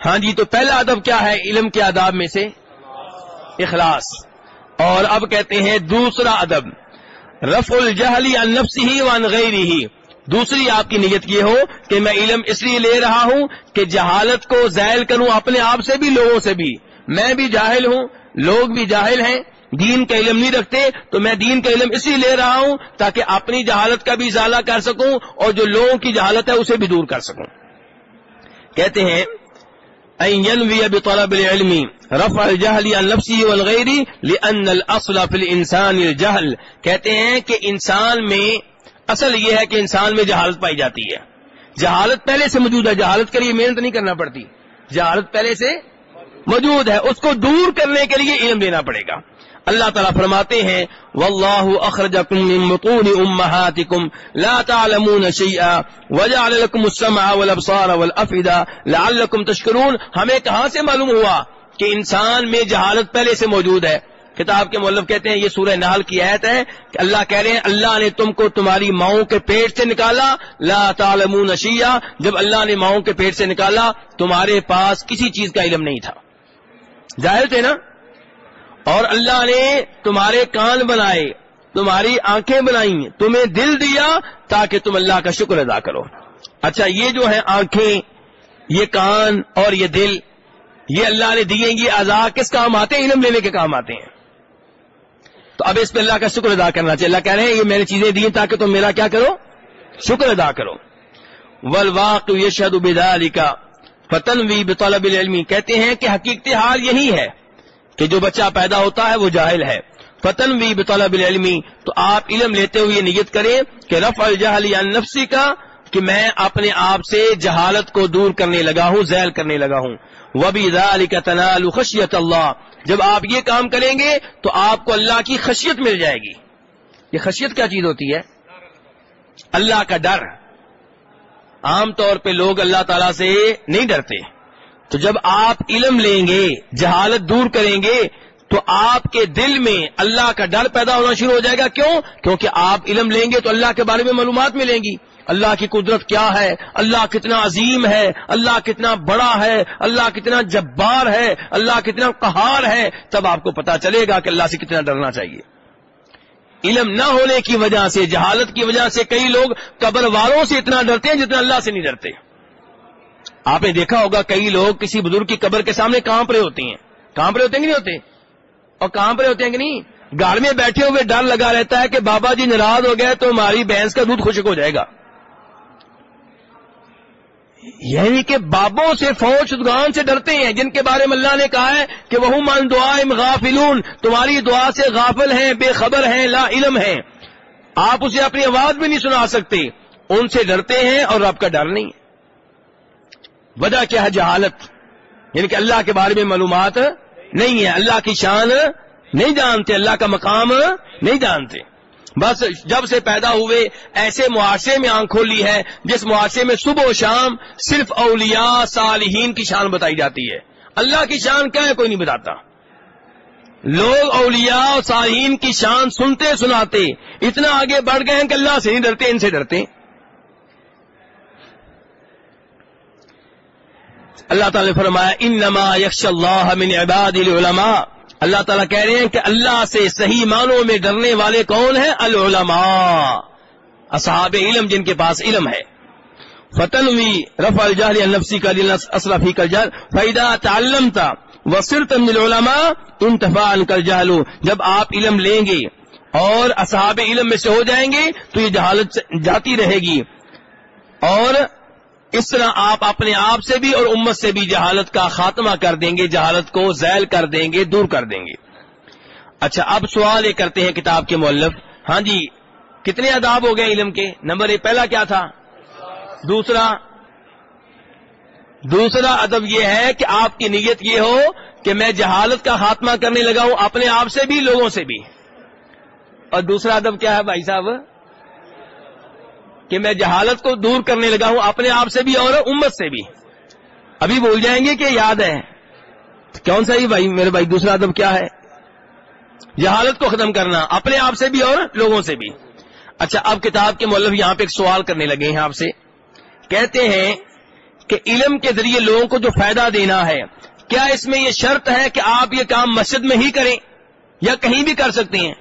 ہاں جی تو پہلا ادب کیا ہے؟ علم کے آداب میں سے اخلاص۔ اور اب کہتے ہیں دوسرا ادب رف الجہلی عن نفسی وان غیری ہی دوسری آپ کی نیت یہ ہو کہ میں علم اس لیے لے رہا ہوں کہ جہالت کو زائل کروں اپنے آپ سے بھی، لوگوں سے بھی۔ میں بھی جاہل ہوں، لوگ بھی جاہل ہیں، دین کا علم نہیں رکھتے، تو میں دین کا علم اسی لے رہا ہوں تاکہ اپنی جہالت کا بھی ازالہ کر سکوں اور جو لوگوں کی جہالت ہے اسے بھی دور کر سکوں۔ کہتے ہیں أن ينوي بطلب العلم رفع الجهل عن نفسه والغير لأن الأصل في الإنسان الجهل. کہتے ہیں کہ انسان میں اصل یہ ہے کہ انسان میں جہالت پائی جاتی ہے۔ جہالت پہلے سے موجود ہے، جہالت کے لیے محنت نہیں کرنا پڑتی۔ جہالت پہلے سے موجود ہے، اس کو دور کرنے کے لیے علم دینا پڑے گا۔ اللہ تعالیٰ فرماتے ہیں، واللہ اخرجکم من بطون امہاتکم لا تعلمون شیئا وجعل لکم السمع والابصار والافدہ لعلکم تشکرون. ہمیں کہاں سے معلوم ہوا کہ انسان میں جہالت پہلے سے موجود ہے؟ کتاب کے مولف کہتے ہیں، یہ سورہ نحل کی آیت ہے کہ اللہ کہہ رہے ہیں، اللہ نے تم کو تمہاری ماؤں کے پیٹ سے نکالا، لا تعلمون شیئا، جب اللہ نے ماؤں کے پیٹ سے نکالا، تمہارے پاس کسی چیز کا علم نہیں تھا۔ ظاہر تھے نا؟ اور اللہ نے تمہارے کان بنائے، تمہاری آنکھیں بنائی، تمہیں دل دیا تاکہ تم اللہ کا شکر ادا کرو۔ اچھا یہ جو ہے آنکھیں، یہ کان اور یہ دل، یہ اللہ نے دیے یہ آزاد کس کام آتے ہیں؟ علم لینے کے کام آتے ہیں۔ تو اب اس پہ اللہ کا شکر ادا کرنا چاہیے۔ اللہ کہہ رہے ہیں، یہ میں نے چیزیں دی تاکہ تم میرا کیا کرو؟ شکر ادا کرو۔ ول واق یشد بدالی کا فتن وی بطلب العلمی کہتے ہیں کہ حقیقت حال یہی ہے۔ کہ جو بچہ پیدا ہوتا ہے وہ جاہل ہے۔ فتن وی بطلب العلمی تو آپ علم لیتے ہوئے نیت کریں کہ رف الجہل یا نفسی کا کہ میں اپنے آپ سے جہالت کو دور کرنے لگا ہوں، زیل کرنے لگا ہوں۔ وہ بھی کا تنال خشیت اللہ جب آپ یہ کام کریں گے تو آپ کو اللہ کی خشیت مل جائے گی۔ یہ خشیت کیا چیز ہوتی ہے؟ اللہ کا ڈر۔ عام طور پہ لوگ اللہ تعالی سے نہیں ڈرتے۔ تو جب آپ علم لیں گے، جہالت دور کریں گے، تو آپ کے دل میں اللہ کا ڈر پیدا ہونا شروع ہو جائے گا۔ کیوں؟ کیونکہ آپ علم لیں گے تو اللہ کے بارے میں معلومات ملیں گی۔ اللہ کی قدرت کیا ہے؟ اللہ کتنا عظیم ہے؟ اللہ کتنا بڑا ہے؟ اللہ کتنا جبار ہے؟ اللہ کتنا قہار ہے؟ تب آپ کو پتا چلے گا کہ اللہ سے کتنا ڈرنا چاہیے۔ علم نہ ہونے کی وجہ سے، جہالت کی وجہ سے کئی لوگ قبر والوں سے اتنا ڈرتے ہیں جتنا اللہ سے نہیں ڈرتے۔ آپ نے دیکھا ہوگا کئی لوگ کسی بزرگ کی قبر کے سامنے کہاں پر ہوتے ہیں۔ کہاں پر ہوتے ہیں کہ نہیں ہوتے؟ اور کہاں پر ہوتے ہیں کہ نہیں؟ گھر میں بیٹھے ہوئے ڈر لگا رہتا ہے کہ بابا جی ناراض ہو گئے تو ہماری بھینس کا دودھ خشک ہو جائے گا۔ یعنی کہ بابوں سے فوج دکان سے ڈرتے ہیں، جن کے بارے میں اللہ نے کہا ہے کہ وہ من دعا غافلون۔ تمہاری دعا سے غافل ہیں، بے خبر ہیں، لا علم ہیں۔ آپ اسے اپنی آواز بھی نہیں سنا سکتے۔ ان سے ڈرتے ہیں اور آپ کا ڈر نہیں۔ ہے وجہ کیا ہے جہالت یعنی کہ اللہ کے بارے میں معلومات نہیں ہے۔ اللہ کی شان نہیں جانتے، اللہ کا مقام نہیں جانتے۔ بس جب سے پیدا ہوئے ایسے معاشرے میں آنکھ کھولی ہے، جس معاشرے میں صبح و شام صرف اولیاء صالحین کی شان بتائی جاتی ہے۔ اللہ کی شان کیا ہے؟ کوئی نہیں بتاتا۔ لوگ اولیاء اور صالحین کی شان سنتے سناتے اتنا آگے بڑھ گئے ہیں کہ اللہ سے نہیں ڈرتے، ان سے ڈرتے اللہ تعالی نے فرمایا ان نما یکش اللہ من عباد العلماء. اللہ تعالیٰ کہہ رہے ہیں کہ اللہ سے صحیح معنوں میں ڈرنے والے کون ہیں؟ العلماء۔ اصحاب علم جن کے پاس علم ہے۔ فتن ہوئی رف الجہل النفسی کا اسرفی کا جہل فیدا تعلم تھا وسر تم علماء انتفا کل جہلو جب آپ علم لیں گے اور اصحاب علم میں سے ہو جائیں گے تو یہ جہالت جاتی رہے گی۔ اور اس طرح آپ اپنے آپ سے بھی اور امت سے بھی جہالت کا خاتمہ کر دیں گے، جہالت کو زیل کر دیں گے، دور کر دیں گے۔ اچھا اب سوال یہ کرتے ہیں کتاب کے مولف ہاں جی کتنے اداب ہو گئے علم کے؟ نمبر ایک، پہلا کیا تھا؟ دوسرا دوسرا ادب یہ ہے کہ آپ کی نیت یہ ہو کہ میں جہالت کا خاتمہ کرنے لگا ہوں اپنے آپ سے بھی، لوگوں سے بھی۔ اور دوسرا ادب کیا ہے بھائی صاحب؟ کہ میں جہالت کو دور کرنے لگا ہوں، اپنے آپ سے بھی اور امت سے بھی۔ ابھی بول جائیں گے کہ یاد ہے۔ کون سا ہی بھائی، میرے بھائی، دوسرا ادب کیا ہے؟ جہالت کو ختم کرنا، اپنے آپ سے بھی اور لوگوں سے بھی۔ اچھا اب کتاب کے مولف یہاں پہ ایک سوال کرنے لگے ہیں آپ سے۔ کہتے ہیں کہ علم کے ذریعے لوگوں کو جو فائدہ دینا ہے، کیا اس میں یہ شرط ہے کہ آپ یہ کام مسجد میں ہی کریں یا کہیں بھی کر سکتے ہیں؟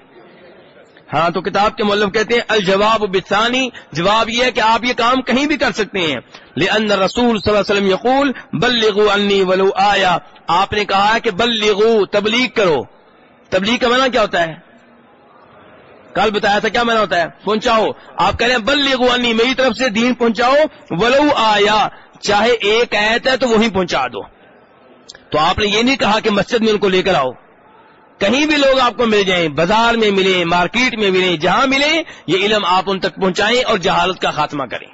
ہاں تو کتاب کے مولف کہتے ہیں، الجواب بثانی جواب یہ ہے کہ آپ یہ کام کہیں بھی کر سکتے ہیں۔ لأن رسول صلی اللہ علیہ وسلم یقول، بلغوا انی ولو آیا آپ نے کہا ہے کہ بلغو، تبلیغ کرو۔ تبلیغ کا معنی کیا ہوتا ہے؟ کل بتایا تھا، کیا معنی ہوتا ہے؟ پہنچاؤ۔ آپ کہہ رہے ہیں بلغوا انی میری طرف سے دین پہنچاؤ۔ ولو آیا چاہے ایک ایت ہے تو وہی پہنچا دو۔ تو آپ نے یہ نہیں کہا کہ مسجد میں ان کو لے کر آؤ۔ کہیں بھی لوگ آپ کو مل جائیں، بازار میں ملیں، مارکیٹ میں ملیں، جہاں ملیں، یہ علم آپ ان تک پہنچائیں اور جہالت کا خاتمہ کریں۔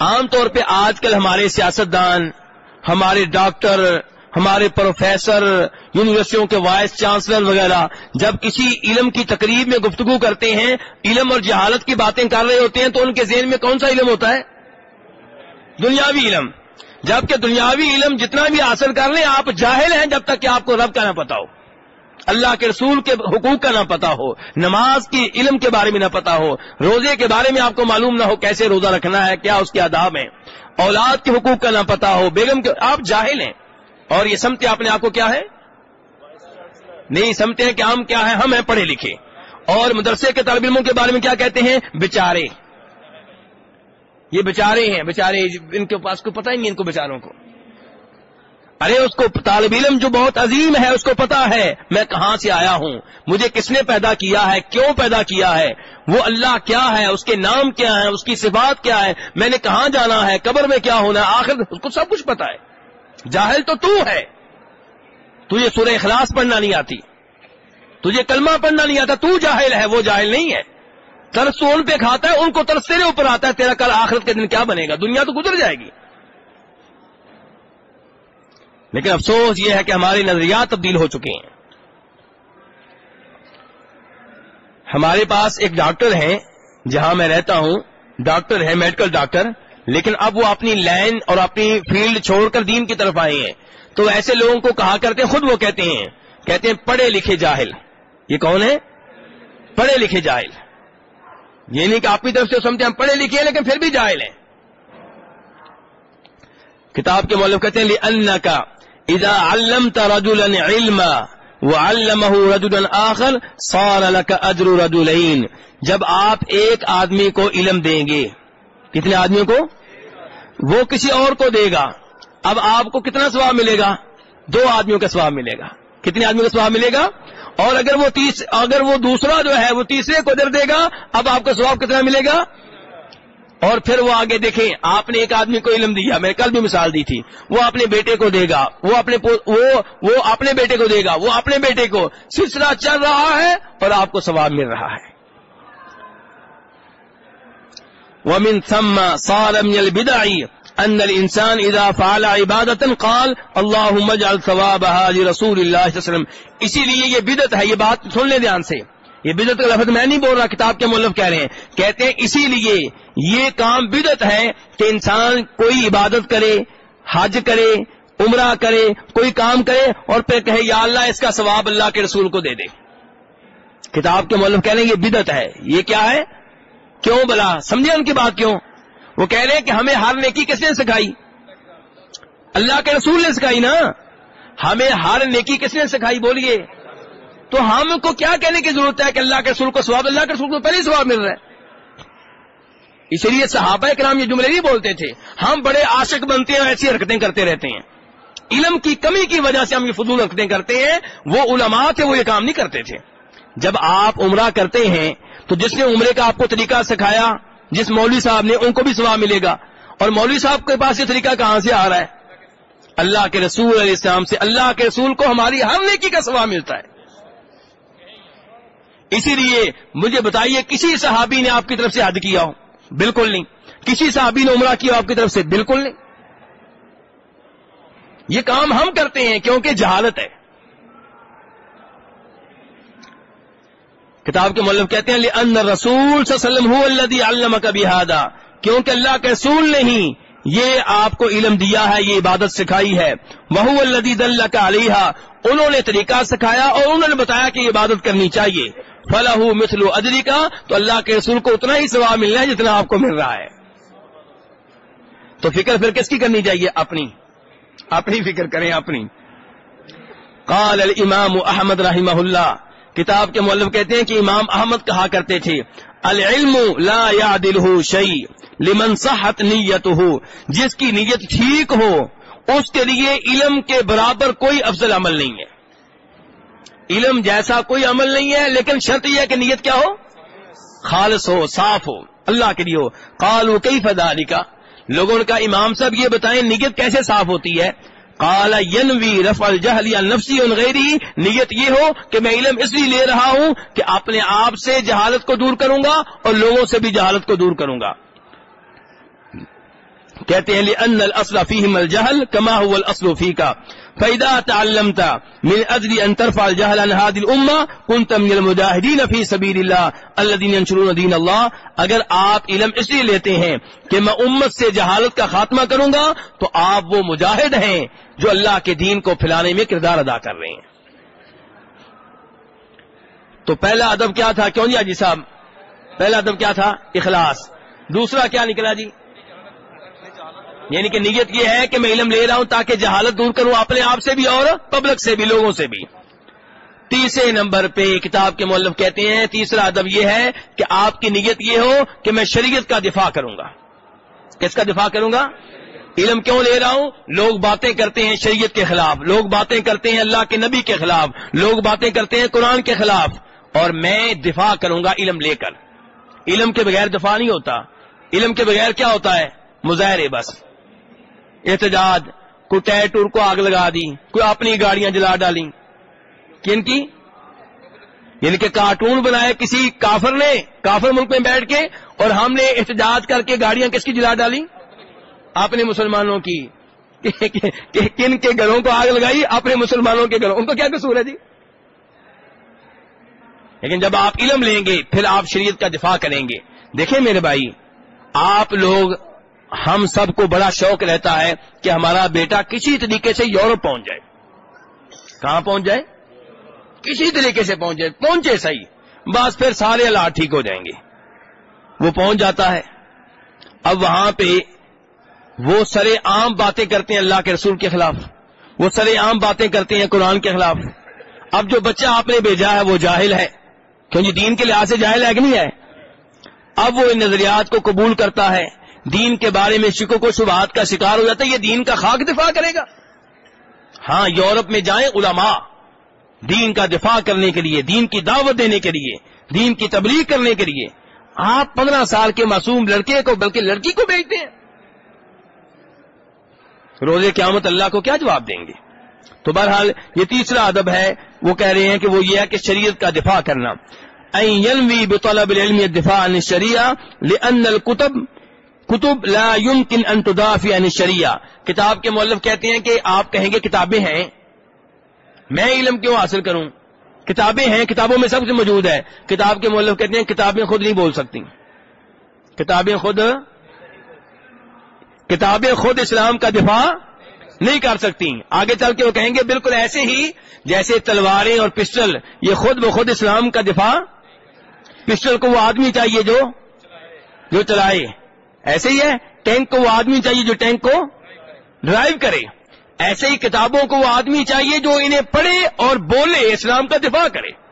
عام طور پہ آج کل ہمارے سیاستدان، ہمارے ڈاکٹر، ہمارے پروفیسر، یونیورسٹیوں کے وائس چانسلر وغیرہ، جب کسی علم کی تقریب میں گفتگو کرتے ہیں، علم اور جہالت کی باتیں کر رہے ہوتے ہیں، تو ان کے ذہن میں کون سا علم ہوتا ہے؟ دنیاوی علم۔ جبکہ دنیاوی علم جتنا بھی حاصل کر لیں، آپ جاہل ہیں جب تک کہ آپ کو رب کا نہ پتا ہو۔ اللہ کے رسول کے حقوق کا نہ پتا ہو، نماز کی علم کے بارے میں نہ پتا ہو، روزے کے بارے میں آپ کو معلوم نہ ہو کیسے روزہ رکھنا ہے، کیا اس کے آداب ہیں۔ اولاد کے حقوق کا نہ پتا ہو، بیگم کے آپ جاہل ہیں۔ اور یہ سمتے اپنے آپ کو کیا ہے؟ نہیں، سمتے ہیں کہ ہم کیا ہے ہم ہیں پڑھے لکھے۔ اور مدرسے کے طالب علموں کے بارے میں کیا کہتے ہیں؟ بچارے یہ بےچارے ہیں بےچارے ان کے پاس کو پتا ہی نہیں ان کو بےچاروں کو۔ ارے، اس کو طالب علم جو بہت عظیم ہے، اس کو پتا ہے، میں کہاں سے آیا ہوں؟ مجھے کس نے پیدا کیا ہے؟ کیوں پیدا کیا ہے؟ وہ اللہ کیا ہے؟ اس کے نام کیا ہے اس کی صفات کیا ہے میں نے کہاں جانا ہے؟ قبر میں کیا ہونا ہے؟ آخر اس کو سب کچھ پتا ہے۔ جاہل تو تو ہے۔ تجھے سورہ اخلاص پڑھنا نہیں آتی۔ تجھے کلمہ پڑھنا نہیں آتا۔ تو جاہل ہے، وہ جاہل نہیں ہے۔ ترس تو ان پہ کھاتا ہے، ان کو ترس تیرے اوپر آتا ہے، تیرا کل آخرت کے دن کیا بنے گا؟ دنیا تو گزر جائے گی۔ لیکن افسوس یہ ہے کہ ہمارے نظریات تبدیل ہو چکے ہیں۔ ہمارے پاس ایک ڈاکٹر ہیں، جہاں میں رہتا ہوں۔ ڈاکٹر ہے میڈیکل ڈاکٹر۔ لیکن اب وہ اپنی لائن اور اپنی فیلڈ چھوڑ کر دین کی طرف آئے ہیں۔ تو ایسے لوگوں کو کہا کرتے خود وہ کہتے ہیں کہتے ہیں، پڑھے لکھے جاہل۔ یہ کون ہے پڑھے لکھے جاہل۔ یہ نہیں کہ آپ کی طرف سے سمجھتے ہم پڑھے لکھے ہیں، لیکن پھر بھی جاہل ہیں۔ کتاب کے مولف کہتے ہیں ان کا اذا علمت رجلا علم وعلمه رجلا آخر، صار لك اجر رجلين۔ جب آپ ایک آدمی کو علم دیں گے، کتنے آدمیوں کو؟ وہ کسی اور کو دے گا۔ اب آپ کو کتنا سواب ملے گا؟ دو آدمیوں کا سواب ملے گا۔ کتنے آدمیوں کا سواب ملے گا؟ اور اگر وہ تیس اگر وہ دوسرا جو ہے وہ تیسرے کو در دے گا، اب آپ کا سواب کتنا ملے گا؟ اور پھر وہ آگے دیکھیں، آپ نے ایک آدمی کو علم دیا، میں کل بھی مثال دی تھی، وہ اپنے بیٹے کو دے گا، وہ اپنے وہ وہ اپنے بیٹے کو دے گا، وہ اپنے بیٹے کو، سلسلہ چل رہا ہے اور آپ کو ثواب مل رہا ہے۔ ومن ثم ان الانسان اذا فعل عبادتا قال، اللهم اجعل ثوابها لرسول الله صلی اللہ علیہ وسلم. اسی لیے یہ بدعت ہے، یہ بات سن لیں دھیان سے۔ یہ بدعت کا لفظ میں نہیں بول رہا، کتاب کے مولف کہہ رہے ہیں۔ کہتے ہیں اسی لیے یہ کام بدعت ہے کہ انسان کوئی عبادت کرے، حج کرے، عمرہ کرے، کوئی کام کرے اور پھر کہے، یا اللہ، اس کا ثواب اللہ کے رسول کو دے دے۔ کتاب کے مولف کہہ رہے ہیں یہ بدعت ہے۔ یہ کیا ہے؟ کیوں بلا؟ سمجھے ان کی بات کیوں؟ وہ کہہ رہے ہیں کہ ہمیں ہر نیکی کس نے سکھائی؟ اللہ کے رسول نے سکھائی نا؟ ہمیں ہر نیکی کس نے سکھائی؟ بولیے۔ تو ہم کو کیا کہنے کی ضرورت ہے کہ اللہ کے رسول کو سواب اللہ کے رسول کو پہلے سواب مل رہا ہے؟ اسی لیے صحابہ کرام یہ جملے نہیں بولتے تھے۔ ہم بڑے عاشق بنتے ہیں ایسی حرکتیں کرتے رہتے ہیں۔ علم کی کمی کی وجہ سے ہم یہ فضول حرکتیں کرتے ہیں۔ وہ علماء تھے، وہ یہ کام نہیں کرتے تھے۔ جب آپ عمرہ کرتے ہیں تو جس نے عمرے کا آپ کو طریقہ سکھایا جس مولوی صاحب نے ان کو بھی سواب ملے گا اور مولوی صاحب کے پاس یہ طریقہ کہاں سے آ رہا ہے؟ اللہ کے رسول علیہ السلام سے اللہ کے رسول کو ہماری ہر نیکی کا سواب ملتا ہے۔ اسی لیے مجھے بتائیے کسی صحابی نے آپ کی طرف سے حد کیا ہو؟ بالکل نہیں۔ کسی صحابی نے عمرہ کیا آپ کی طرف سے؟ بالکل نہیں۔ یہ کام ہم کرتے ہیں کیونکہ جہالت ہے۔ کتاب کے مولب کہتے ہیں ان رسول وسلم علم کا بحادہ کیونکہ اللہ کے رسول نے ہی یہ آپ کو علم دیا ہے، یہ عبادت سکھائی ہے۔ وہ الدید اللہ کا علیحا انہوں نے طریقہ سکھایا اور انہوں نے بتایا کہ یہ عبادت کرنی چاہیے۔ فلاح مثل ادری کا تو اللہ کے رسول کو اتنا ہی ثواب ملنا ہے جتنا آپ کو مل رہا ہے۔ تو فکر پھر کس کی کرنی چاہیے؟ اپنی۔ اپنی فکر کریں اپنی۔ قال الامام احمد رحمہ اللہ۔ کتاب کے مولب کہتے ہیں کہ امام احمد کہا کرتے تھے، العلم لا یعدلہ شیء لمن صحت نیت ہو جس کی نیت ٹھیک ہو، اس کے لیے علم کے برابر کوئی افضل عمل نہیں ہے۔ علم جیسا کوئی عمل نہیں ہے، لیکن شرط یہ ہے کہ نیت کیا ہو؟ خالص ہو، صاف ہو۔ اللہ کے لیے ہو۔ قالو کئی فداری کا لوگوں کا امام صاحب یہ بتائیں، نیت کیسے صاف ہوتی ہے؟ کالا ینوی رف الجہل یا نفسی غیری، نیت یہ ہو کہ میں علم اس لیے لے رہا ہوں کہ اپنے آپ سے جہالت کو دور کروں گا اور لوگوں سے بھی جہالت کو دور کروں گا۔ کہتے ہیں ان الاصل فیہم الجہل کما هو الاصل فیکا فاذا تعلمت من اجل ان ترفع الجهل عن هذه الامه كنت من المجاهدين في سبيل الله الذين ينشرون دين الله. اگر آپ علم اس لیے لیتے ہیں کہ میں امت سے جہالت کا خاتمہ کروں گا، تو آپ وہ مجاہد ہیں جو اللہ کے دین کو پھیلانے میں کردار ادا کر رہے ہیں. تو پہلا ادب کیا تھا؟ کیوں جی جی صاحب؟ پہلا ادب کیا تھا؟ اخلاص. دوسرا کیا نکلا جی؟ یعنی کہ نیت یہ ہے کہ میں علم لے رہا ہوں تاکہ جہالت دور کروں اپنے آپ سے بھی اور پبلک سے بھی، لوگوں سے بھی۔ تیسرے نمبر پہ کتاب کے مولف کہتے ہیں، تیسرا ادب یہ ہے کہ آپ کی نیت یہ ہو کہ میں شریعت کا دفاع کروں گا۔ کس کا دفاع کروں گا؟ علم کیوں لے رہا ہوں؟ لوگ باتیں کرتے ہیں شریعت کے خلاف، لوگ باتیں کرتے ہیں اللہ کے نبی کے خلاف، لوگ باتیں کرتے ہیں قرآن کے خلاف۔ اور میں دفاع کروں گا علم لے کر۔ علم کے بغیر دفاع نہیں ہوتا۔ علم کے بغیر کیا ہوتا ہے؟ مظاہرے بس۔ احتجاج، کوئی ٹیر ٹور کو آگ لگا دی، کوئی اپنی گاڑیاں جلا ڈالی۔ کن کی؟ یعنی کہ کارٹون بنائے کسی کافر نے، کافر ملک میں بیٹھ کے، اور ہم نے احتجاج کر کے گاڑیاں کس کی جلا ڈالی؟ اپنے مسلمانوں کی۔ [laughs] کن کے گھروں کو آگ لگائی؟ اپنے مسلمانوں کے گھروں۔ ان کو کیا قصور ہے جی؟ لیکن جب آپ علم لیں گے، پھر آپ شریعت کا دفاع کریں گے۔ دیکھیں میرے بھائی، آپ لوگ ہم سب کو بڑا شوق رہتا ہے کہ ہمارا بیٹا کسی طریقے سے یورپ پہنچ جائے۔ کہاں پہنچ جائے؟ کسی طریقے سے پہنچ جائے، پہنچے صحیح۔ بس پھر سارے حالات ٹھیک ہو جائیں گے۔ وہ پہنچ جاتا ہے۔ اب وہاں پہ وہ سرے عام باتیں کرتے ہیں اللہ کے رسول کے خلاف۔ وہ سرے عام باتیں کرتے ہیں قرآن کے خلاف۔ اب جو بچہ آپ نے بھیجا ہے وہ جاہل ہے۔ کیونکہ جی دین کے لحاظ سے جاہل ہے کہ نہیں ہے؟ اب وہ ان نظریات کو قبول کرتا ہے۔ دین کے بارے میں شکو کو شبہات کا شکار ہو جاتا ہے، یہ دین کا خاک دفاع کرے گا۔ ہاں یورپ میں جائیں علماء، دین کا دفاع کرنے کے لیے، دین کی دعوت دینے کے لیے، دین کی تبلیغ کرنے کے لیے۔ آپ پندرہ سال کے معصوم لڑکے کو، بلکہ لڑکی کو بھیجتے ہیں۔ روز قیامت اللہ کو کیا جواب دیں گے؟ تو بہرحال یہ تیسرا ادب ہے، وہ کہہ رہے ہیں کہ وہ یہ ہے کہ شریعت کا دفاع کرنا۔ بطلب العلم دفاع شریعہ الکتب کتب لا يمكن ان تدافع عن الشریعہ۔ کتاب کے مولف کہتے ہیں کہ آپ کہیں گے کتابیں ہیں، میں علم کیوں حاصل کروں؟ کتابیں ہیں، کتابوں میں سب سے موجود ہے۔ کتاب کے مولف کہتے ہیں کتابیں خود نہیں بول سکتی۔ کتابیں خود کتابیں خود اسلام کا دفاع نہیں کر سکتی۔ آگے چل کے وہ کہیں گے بالکل ایسے ہی جیسے تلواریں اور پسٹل، یہ خود بخود اسلام کا دفاع۔ پسٹل کو وہ آدمی چاہیے جو جو چلائے۔ ایسے ہی ہے، ٹینک کو وہ آدمی چاہیے جو ٹینک کو ڈرائیو کرے۔ ایسے ہی کتابوں کو وہ آدمی چاہیے جو انہیں پڑھے اور بولے، اسلام کا دفاع کرے۔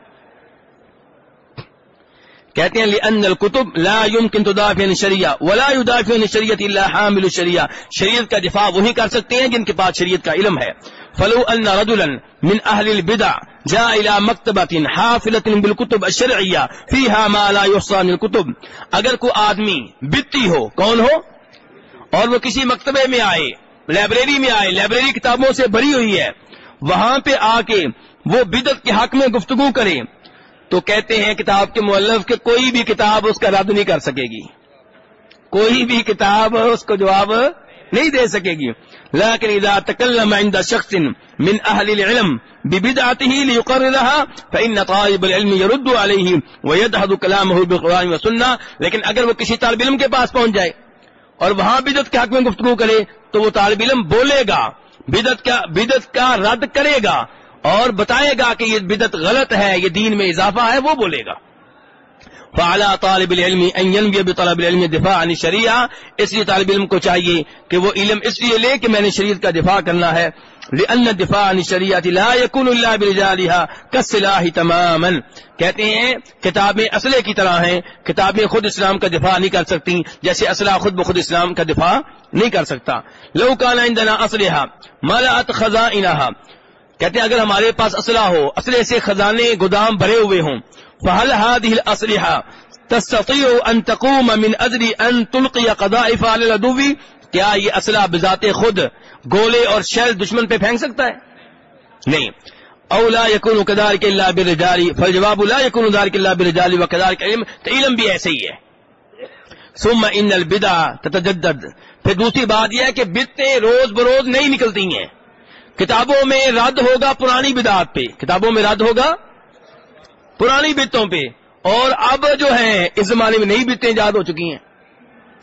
کہتے ہیں ان الکتب لا يمكن تدافع عن الشریعہ ولا يدافع عن الشریعت الا حامل الشریعہ شریعت کا دفاع وہی کر سکتے ہیں جن کے پاس شریعت کا علم ہے۔ فلو ان رجلا من اهل البدع جاء الى مکتبۃ حافلۃ بالکتب الشرعیہ فيها ما لا يحصى من الكتب اگر کوئی آدمی بتی ہو، کون ہو؟ اور وہ کسی مکتبے میں آئے، لائبریری میں آئے، لائبریری کتابوں سے بھری ہوئی ہے، وہاں پہ آ کے وہ بدت کے حق میں گفتگو کرے تو کہتے ہیں کتاب کے مولف کہ کوئی بھی کتاب اس کا رد نہیں کر سکے گی۔ کوئی بھی کتاب اس کو جواب نہیں دے سکے گی۔ لكن اذا تكلم عند شخص من اهل العلم ببدعته ليقررها فان طالب العلم يرد عليه ويدحض كلامه بالقران والسنه لیکن اگر وہ کسی طالب علم کے پاس پہنچ جائے اور وہاں بدعت کے حق میں گفتگو کرے تو وہ طالب علم بولے گا، بدعت کا بدعت کا رد کرے گا۔ اور بتائے گا کہ یہ بدعت غلط ہے، یہ دین میں اضافہ ہے، وہ بولے گا۔ فعلا طالب العلم ان بطلب العلم دفاع عن الشریعہ، اس لیے طالب علم کو چاہیے کہ وہ علم اس لیے لے کہ میں نے شریعت کا دفاع کرنا ہے۔ لأن الدفاع عن لا يكون الا برجالها كالسلاح تماما۔ کہتے ہیں، کتابیں اسلحے کی طرح ہیں، کتابیں خود اسلام کا دفاع نہیں کر سکتی، جیسے اسلحہ خود بخود اسلام کا دفاع نہیں کر سکتا۔ لو كان عندنا اسلحہ ملأت خزائنها کہتے ہیں، اگر ہمارے پاس اسلحہ ہو، اسلحے سے خزانے، گودام بھرے ہوئے ہوں، فهل هذه الاسلحه تستطيع ان تقوم من اجل ان تلقي قذائف على العدو؟ کیا یہ اسلحہ بذات خود گولے اور شیل دشمن پہ پھینک سکتا ہے؟ نہیں. او لا يكون كذلك الا بالرجال، فالجواب لا يكون ذلك الا بالرجال وكذلك علم تو علم بھی ایسے ہی ہے. ثم ان البدع تتجدد. پھر دوسری بات یہ ہے کہ بدعتیں روز بروز نہیں نکلتی ہیں. کتابوں میں رد ہوگا پرانی بدعات پہ۔ کتابوں میں رد ہوگا پرانی بتوں پہ۔ اور اب جو ہے اس زمانے میں نئی بتیں ایجاد ہو چکی ہیں۔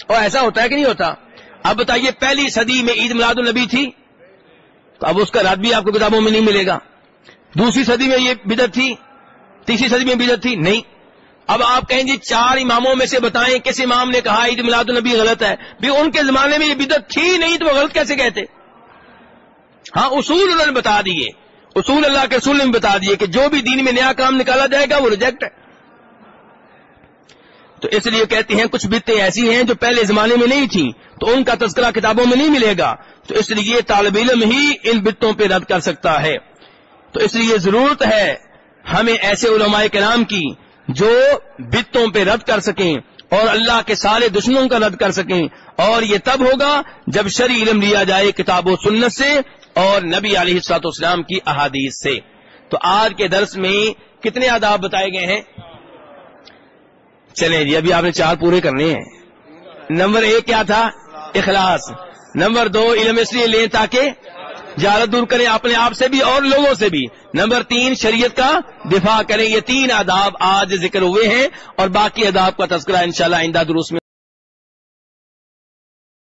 اور ایسا ہوتا ہے کہ نہیں ہوتا۔ اب بتائیے، پہلی صدی میں عید میلاد النبی تھی، تو اب اس کا رد بھی آپ کو کتابوں میں نہیں ملے گا۔ دوسری صدی میں یہ بدت تھی، تیسری صدی میں بدت تھی، نہیں۔ اب آپ کہیں جی چار اماموں میں سے بتائیں کس امام نے کہا عید میلاد النبی غلط ہے۔ بھی ان کے زمانے میں یہ بدت تھی نہیں، تو وہ غلط کیسے کہتے؟ ہاں اصول انہوں نے بتا دیے۔ اصول اللہ کے رسول نے بتا دیے کہ جو بھی دین میں نیا کام نکالا جائے گا، وہ ریجیکٹ ہے۔ تو اس لیے کہتے ہیں، کچھ بتیں ایسی ہیں جو پہلے زمانے میں نہیں تھیں، تو ان کا تذکرہ کتابوں میں نہیں ملے گا۔ تو اس لیے طالب علم ہی ان بتوں پہ رد کر سکتا ہے۔ تو اس لیے ضرورت ہے ہمیں ایسے علماء کرام کی جو بتوں پہ رد کر سکیں اور اللہ کے سارے دشمنوں کا رد کر سکیں۔ اور یہ تب ہوگا جب شرع علم لیا جائے کتاب و سنت سے اور نبی علیہ السلاط اسلام کی احادیث سے۔ تو آج کے درس میں کتنے آداب بتائے گئے ہیں؟ چلیں جی ابھی آپ نے چار پورے کرنے ہیں۔ نمبر ایک کیا تھا؟ اخلاص۔ نمبر دو، علم اس لیے لیں تاکہ جالت دور کریں اپنے آپ سے بھی اور لوگوں سے بھی۔ نمبر تین، شریعت کا دفاع کریں۔ یہ تین آداب آج ذکر ہوئے ہیں اور باقی آداب کا تذکرہ انشاءاللہ آئندہ دروس میں